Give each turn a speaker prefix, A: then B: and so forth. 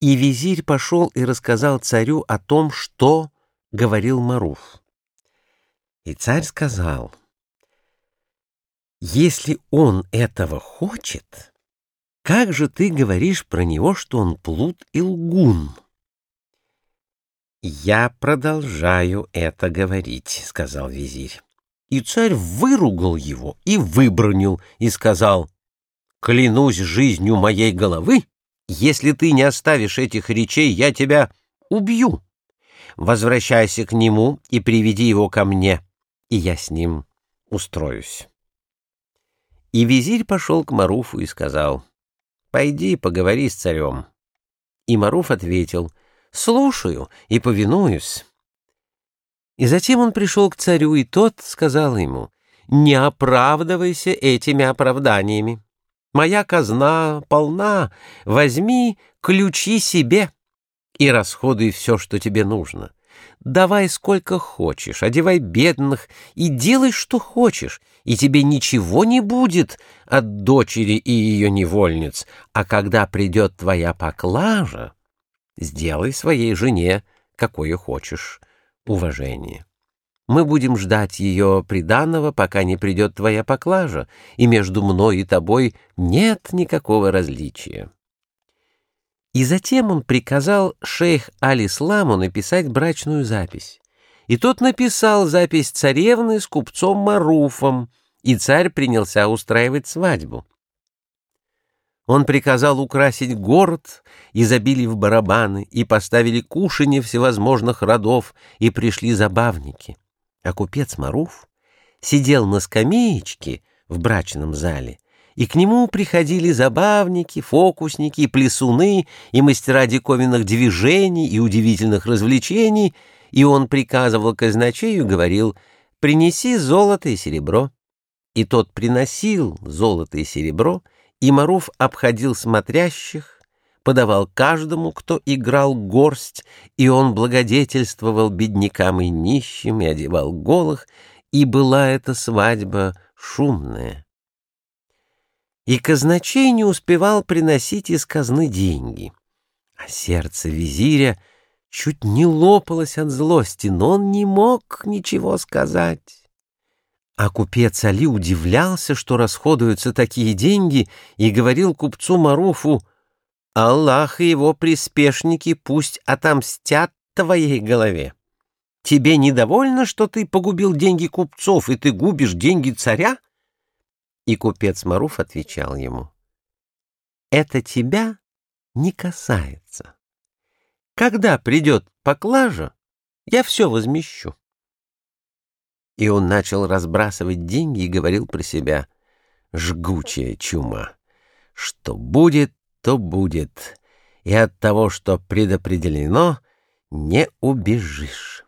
A: И визирь пошел и рассказал царю о том, что говорил Маруф. И царь сказал, «Если он этого хочет, как же ты говоришь про него, что он плут и лгун?» «Я продолжаю это говорить», — сказал визирь. И царь выругал его и выбронил, и сказал, «Клянусь жизнью моей головы, если ты не оставишь этих речей, я тебя убью. Возвращайся к нему и приведи его ко мне, и я с ним устроюсь». И визирь пошел к Маруфу и сказал, «Пойди поговори с царем». И Маруф ответил, «Слушаю и повинуюсь». И затем он пришел к царю, и тот сказал ему, «Не оправдывайся этими оправданиями. Моя казна полна, возьми ключи себе и расходуй все, что тебе нужно. Давай сколько хочешь, одевай бедных и делай, что хочешь, и тебе ничего не будет от дочери и ее невольниц, а когда придет твоя поклажа, сделай своей жене какое хочешь» уважение. Мы будем ждать ее приданного, пока не придет твоя поклажа, и между мной и тобой нет никакого различия. И затем он приказал шейх Алисламу написать брачную запись. И тот написал запись царевны с купцом Маруфом, и царь принялся устраивать свадьбу. Он приказал украсить город, и забили в барабаны, и поставили кушанье всевозможных родов, и пришли забавники. А купец Маруф сидел на скамеечке в брачном зале, и к нему приходили забавники, фокусники, плесуны и мастера диковинных движений и удивительных развлечений, и он приказывал казначею, говорил «принеси золото и серебро». И тот приносил золото и серебро, и Маруф обходил смотрящих, подавал каждому, кто играл горсть, и он благодетельствовал беднякам и нищим, и одевал голых, и была эта свадьба шумная. И казначей не успевал приносить из казны деньги, а сердце визиря чуть не лопалось от злости, но он не мог ничего сказать. А купец Али удивлялся, что расходуются такие деньги, и говорил купцу Маруфу, «Аллах и его приспешники пусть отомстят твоей голове. Тебе недовольно, что ты погубил деньги купцов, и ты губишь деньги царя?» И купец Маруф отвечал ему, «Это тебя не касается. Когда придет поклажа, я все возмещу». И он начал разбрасывать деньги и говорил про себя. Жгучая чума. Что будет, то будет. И от того, что предопределено, не убежишь.